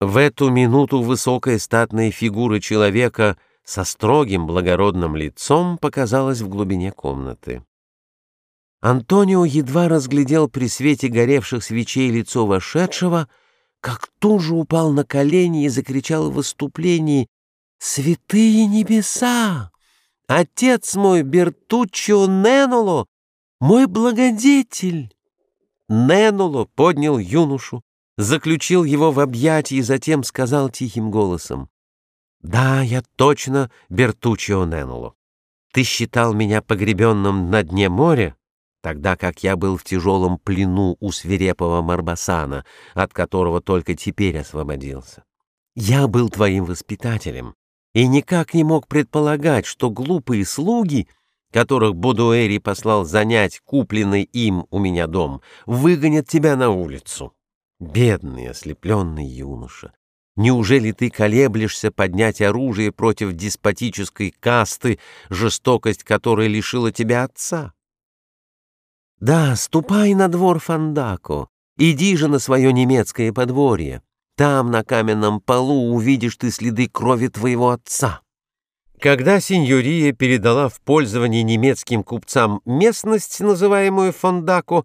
В эту минуту высокая статная фигура человека со строгим благородным лицом показалась в глубине комнаты. Антонио едва разглядел при свете горевших свечей лицо вошедшего, как тут же упал на колени и закричал в выступлении «Святые небеса! Отец мой Бертуччо Неноло, мой благодетель!» Неноло поднял юношу, заключил его в объятия и затем сказал тихим голосом «Да, я точно Бертуччо Неноло. Ты считал меня погребенным на дне моря, тогда как я был в тяжелом плену у свирепого Марбасана, от которого только теперь освободился. Я был твоим воспитателем и никак не мог предполагать, что глупые слуги, которых Бодуэри послал занять купленный им у меня дом, выгонят тебя на улицу. Бедный ослепленный юноша, неужели ты колеблешься поднять оружие против деспотической касты, жестокость которой лишила тебя отца? Да, ступай на двор Фандако, иди же на свое немецкое подворье. Там, на каменном полу, увидишь ты следы крови твоего отца. Когда сеньория передала в пользование немецким купцам местность, называемую Фондако,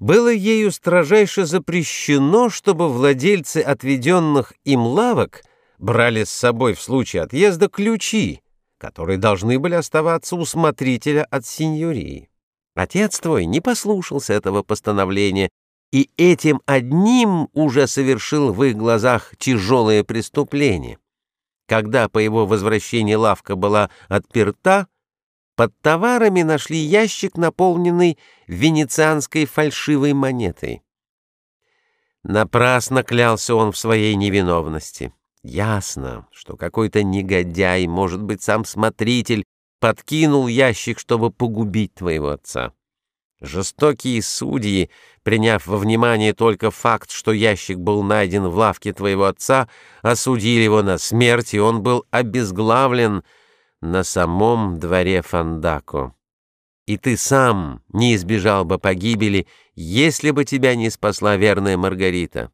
было ею строжайше запрещено, чтобы владельцы отведенных им лавок брали с собой в случае отъезда ключи, которые должны были оставаться у смотрителя от сеньории. Отец твой не послушался этого постановления и этим одним уже совершил в их глазах тяжелое преступление. Когда по его возвращении лавка была отперта, под товарами нашли ящик, наполненный венецианской фальшивой монетой. Напрасно клялся он в своей невиновности. Ясно, что какой-то негодяй, может быть, сам смотритель, подкинул ящик, чтобы погубить твоего отца. Жестокие судьи, приняв во внимание только факт, что ящик был найден в лавке твоего отца, осудили его на смерть, и он был обезглавлен — на самом дворе Фандако. И ты сам не избежал бы погибели, если бы тебя не спасла верная Маргарита.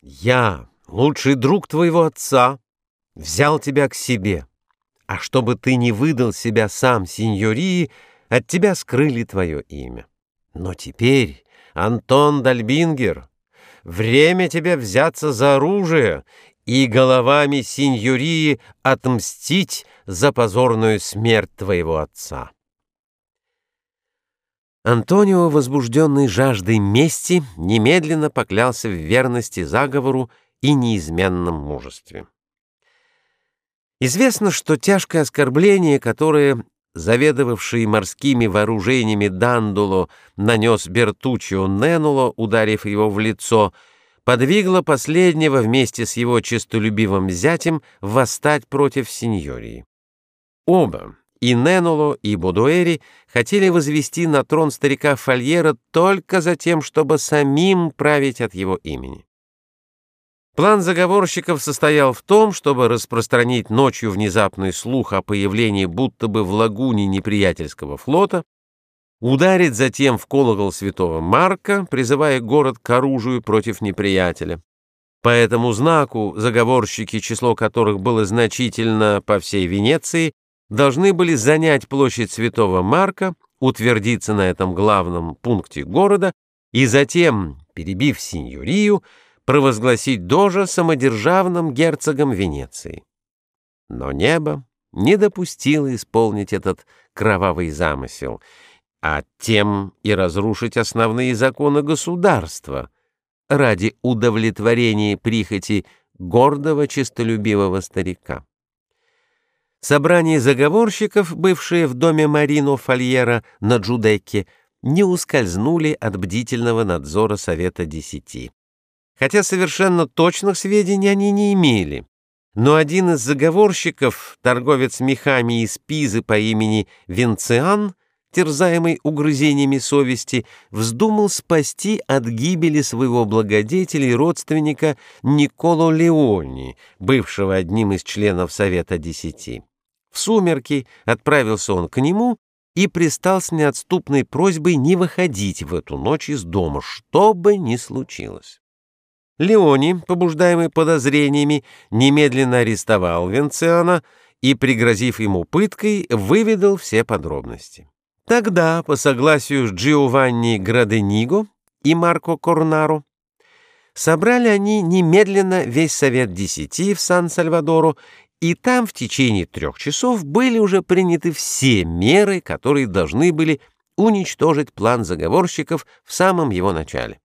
Я, лучший друг твоего отца, взял тебя к себе, а чтобы ты не выдал себя сам сеньории, от тебя скрыли твое имя. Но теперь, Антон Дальбингер, время тебе взяться за оружие и головами сеньории отмстить за позорную смерть твоего отца. Антонио, возбужденный жаждой мести, немедленно поклялся в верности заговору и неизменном мужестве. Известно, что тяжкое оскорбление, которое заведовавший морскими вооружениями Дандуло нанес Бертуччио Ненуло, ударив его в лицо, — подвигло последнего вместе с его честолюбивым зятем восстать против сеньории. Оба, и Неноло, и Бодуэри, хотели возвести на трон старика Фольера только за тем, чтобы самим править от его имени. План заговорщиков состоял в том, чтобы распространить ночью внезапный слух о появлении будто бы в лагуне неприятельского флота, ударит затем в колокол святого Марка, призывая город к оружию против неприятеля. По этому знаку заговорщики, число которых было значительно по всей Венеции, должны были занять площадь святого Марка, утвердиться на этом главном пункте города и затем, перебив синьорию, провозгласить Дожа самодержавным герцогом Венеции. Но небо не допустило исполнить этот кровавый замысел — а тем и разрушить основные законы государства ради удовлетворения прихоти гордого честолюбивого старика. Собрание заговорщиков, бывшие в доме Марино Фольера на Джудекке, не ускользнули от бдительного надзора Совета Десяти. Хотя совершенно точных сведений они не имели. Но один из заговорщиков, торговец мехами из Пизы по имени Венциан, терзаемый угрызениями совести, вздумал спасти от гибели своего благодетеля и родственника Николо Леони, бывшего одним из членов Совета Десяти. В сумерки отправился он к нему и пристал с неотступной просьбой не выходить в эту ночь из дома, что бы ни случилось. Леони, побуждаемый подозрениями, немедленно арестовал Венциана и, пригрозив ему пыткой, выведал все подробности. Тогда, по согласию с Джиованни Градениго и Марко Корнаро, собрали они немедленно весь Совет Десяти в Сан-Сальвадору, и там в течение трех часов были уже приняты все меры, которые должны были уничтожить план заговорщиков в самом его начале.